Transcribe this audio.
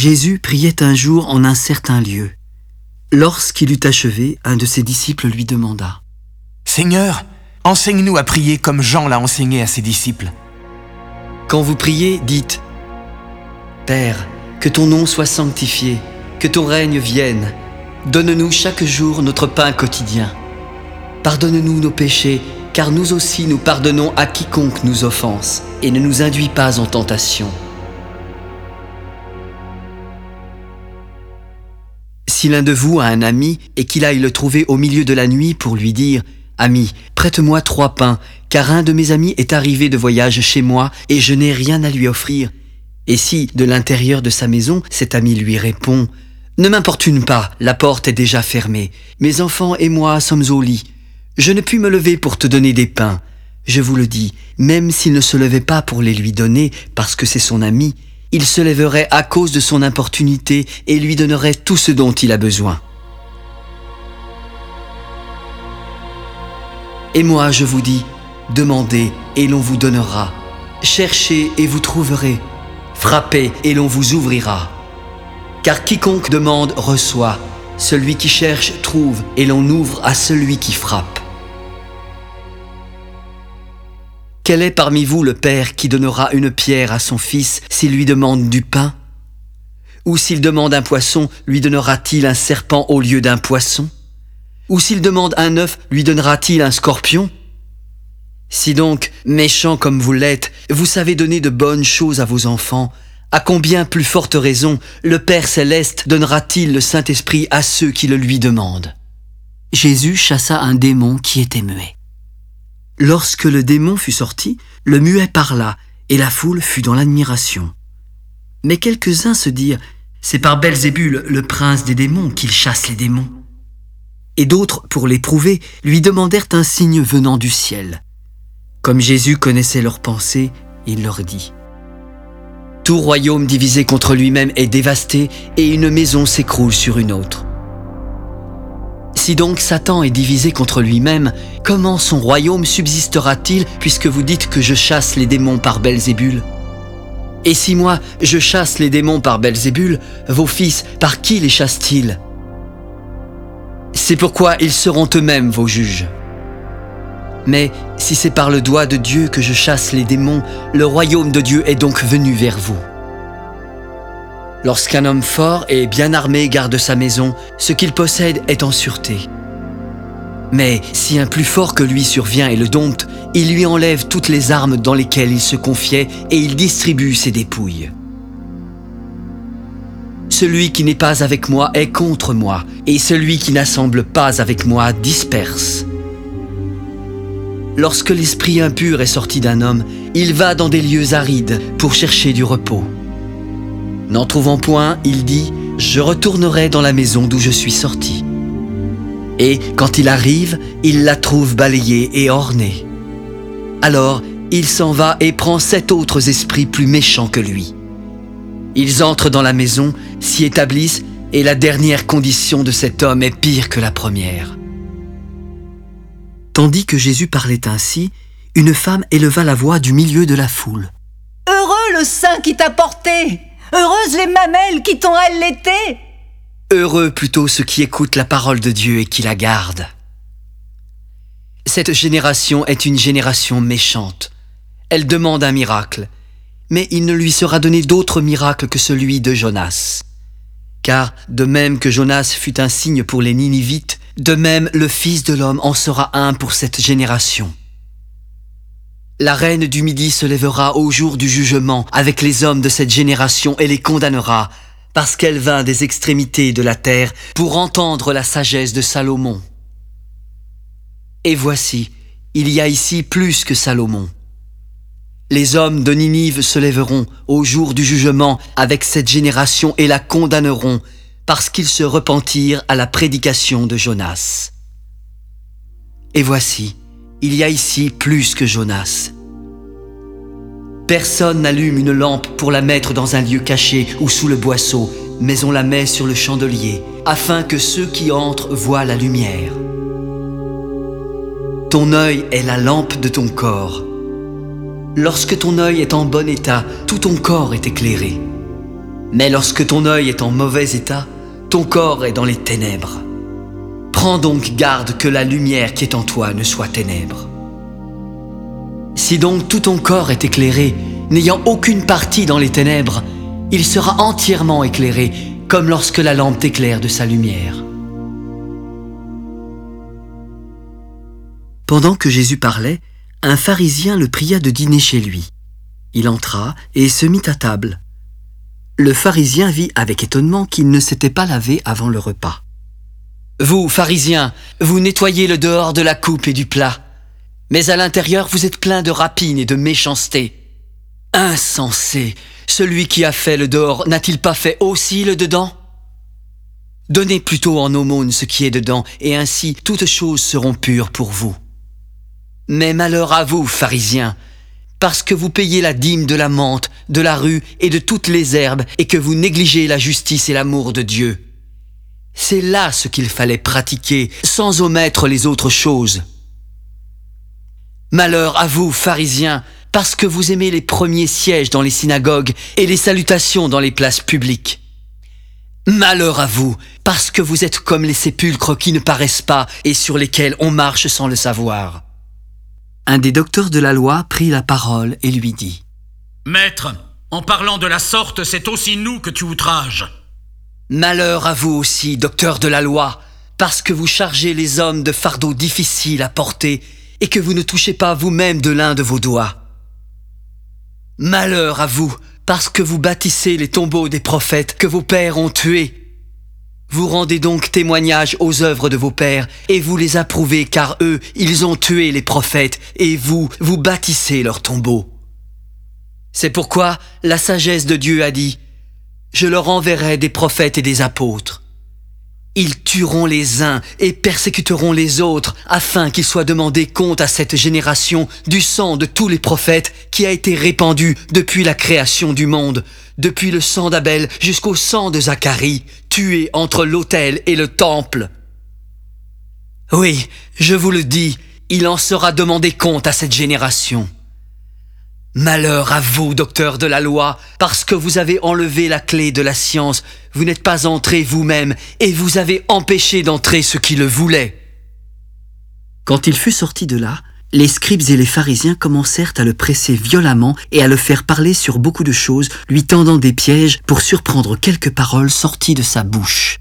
Jésus priait un jour en un certain lieu. Lorsqu'il eut achevé, un de ses disciples lui demanda Seigneur, enseigne-nous à prier comme Jean l'a enseigné à ses disciples. Quand vous priez, dites Père, que ton nom soit sanctifié, que ton règne vienne. Donne-nous chaque jour notre pain quotidien. Pardonne-nous nos péchés, car nous aussi nous pardonnons à quiconque nous offense, et ne nous induis pas en tentation. Si l'un de vous a un ami et qu'il aille le trouver au milieu de la nuit pour lui dire Ami, prête-moi trois pains, car un de mes amis est arrivé de voyage chez moi et je n'ai rien à lui offrir. Et si, de l'intérieur de sa maison, cet ami lui répond Ne m'importune pas, la porte est déjà fermée, mes enfants et moi sommes au lit, je ne puis me lever pour te donner des pains. Je vous le dis, même s'il ne se levait pas pour les lui donner, parce que c'est son ami, il se lèverait à cause de son importunité et lui donnerait tout ce dont il a besoin. Et moi je vous dis, demandez et l'on vous donnera, cherchez et vous trouverez, frappez et l'on vous ouvrira. Car quiconque demande reçoit, celui qui cherche trouve et l'on ouvre à celui qui frappe. Quel est parmi vous le Père qui donnera une pierre à son fils s'il lui demande du pain? Ou s'il demande un poisson, lui donnera-t-il un serpent au lieu d'un poisson? Ou s'il demande un œuf, lui donnera-t-il un scorpion? Si donc, méchant comme vous l'êtes, vous savez donner de bonnes choses à vos enfants, à combien plus forte raison le Père céleste donnera-t-il le Saint-Esprit à ceux qui le lui demandent? Jésus chassa un démon qui était muet. Lorsque le démon fut sorti, le muet parla, et la foule fut dans l'admiration. Mais quelques-uns se dirent, C'est par Belzébul, le prince des démons, qu'il chasse les démons. Et d'autres, pour l'éprouver, lui demandèrent un signe venant du ciel. Comme Jésus connaissait leurs pensées, il leur dit, Tout royaume divisé contre lui-même est dévasté, et une maison s'écroule sur une autre. Si donc Satan est divisé contre lui-même, comment son royaume subsistera-t-il puisque vous dites que je chasse les démons par Belzébul? Et si moi, je chasse les démons par Belzébul, vos fils, par qui les chassent-ils? C'est pourquoi ils seront eux-mêmes vos juges. Mais si c'est par le doigt de Dieu que je chasse les démons, le royaume de Dieu est donc venu vers vous. Lorsqu'un homme fort et bien armé garde sa maison, ce qu'il possède est en sûreté. Mais si un plus fort que lui survient et le dompte, il lui enlève toutes les armes dans lesquelles il se confiait et il distribue ses dépouilles. Celui qui n'est pas avec moi est contre moi, et celui qui n'assemble pas avec moi disperse. Lorsque l'esprit impur est sorti d'un homme, il va dans des lieux arides pour chercher du repos. N'en trouvant point, il dit, Je retournerai dans la maison d'où je suis sorti. Et quand il arrive, il la trouve balayée et ornée. Alors il s'en va et prend sept autres esprits plus méchants que lui. Ils entrent dans la maison, s'y établissent, et la dernière condition de cet homme est pire que la première. Tandis que Jésus parlait ainsi, une femme éleva la voix du milieu de la foule. Heureux le saint qui t'a porté Heureuses les mamelles qui t'ont allaité Heureux plutôt ceux qui écoutent la parole de Dieu et qui la gardent. Cette génération est une génération méchante. Elle demande un miracle, mais il ne lui sera donné d'autre miracle que celui de Jonas. Car de même que Jonas fut un signe pour les Ninivites, de même le Fils de l'homme en sera un pour cette génération. La reine du Midi se lèvera au jour du jugement avec les hommes de cette génération et les condamnera, parce qu'elle vint des extrémités de la terre pour entendre la sagesse de Salomon. Et voici, il y a ici plus que Salomon. Les hommes de Ninive se lèveront au jour du jugement avec cette génération et la condamneront, parce qu'ils se repentirent à la prédication de Jonas. Et voici, il y a ici plus que Jonas. Personne n'allume une lampe pour la mettre dans un lieu caché ou sous le boisseau, mais on la met sur le chandelier, afin que ceux qui entrent voient la lumière. Ton œil est la lampe de ton corps. Lorsque ton œil est en bon état, tout ton corps est éclairé. Mais lorsque ton œil est en mauvais état, ton corps est dans les ténèbres. Prends donc garde que la lumière qui est en toi ne soit ténèbres. Si donc tout ton corps est éclairé, n'ayant aucune partie dans les ténèbres, il sera entièrement éclairé, comme lorsque la lampe t'éclaire de sa lumière. Pendant que Jésus parlait, un pharisien le pria de dîner chez lui. Il entra et se mit à table. Le pharisien vit avec étonnement qu'il ne s'était pas lavé avant le repas. Vous, pharisiens, vous nettoyez le dehors de la coupe et du plat, mais à l'intérieur vous êtes plein de rapines et de méchanceté. Insensé, celui qui a fait le dehors n'a-t-il pas fait aussi le dedans? Donnez plutôt en aumône ce qui est dedans, et ainsi toutes choses seront pures pour vous. Mais malheur à vous, pharisiens, parce que vous payez la dîme de la menthe, de la rue et de toutes les herbes, et que vous négligez la justice et l'amour de Dieu. C'est là ce qu'il fallait pratiquer, sans omettre les autres choses. Malheur à vous, pharisiens, parce que vous aimez les premiers sièges dans les synagogues et les salutations dans les places publiques. Malheur à vous, parce que vous êtes comme les sépulcres qui ne paraissent pas et sur lesquels on marche sans le savoir. Un des docteurs de la loi prit la parole et lui dit Maître, en parlant de la sorte, c'est aussi nous que tu outrages. Malheur à vous aussi, docteur de la loi, parce que vous chargez les hommes de fardeaux difficiles à porter et que vous ne touchez pas vous-même de l'un de vos doigts. Malheur à vous, parce que vous bâtissez les tombeaux des prophètes que vos pères ont tués. Vous rendez donc témoignage aux œuvres de vos pères, et vous les approuvez, car eux, ils ont tué les prophètes, et vous, vous bâtissez leurs tombeaux. C'est pourquoi la sagesse de Dieu a dit, Je leur enverrai des prophètes et des apôtres. Ils tueront les uns et persécuteront les autres, afin qu'il soit demandé compte à cette génération du sang de tous les prophètes qui a été répandu depuis la création du monde, depuis le sang d'Abel jusqu'au sang de Zacharie, tué entre l'autel et le temple. Oui, je vous le dis, il en sera demandé compte à cette génération. Malheur à vous, docteur de la loi, parce que vous avez enlevé la clé de la science, vous n'êtes pas entré vous-même, et vous avez empêché d'entrer ceux qui le voulaient. Quand il fut sorti de là, les scribes et les pharisiens commencèrent à le presser violemment et à le faire parler sur beaucoup de choses, lui tendant des pièges pour surprendre quelques paroles sorties de sa bouche.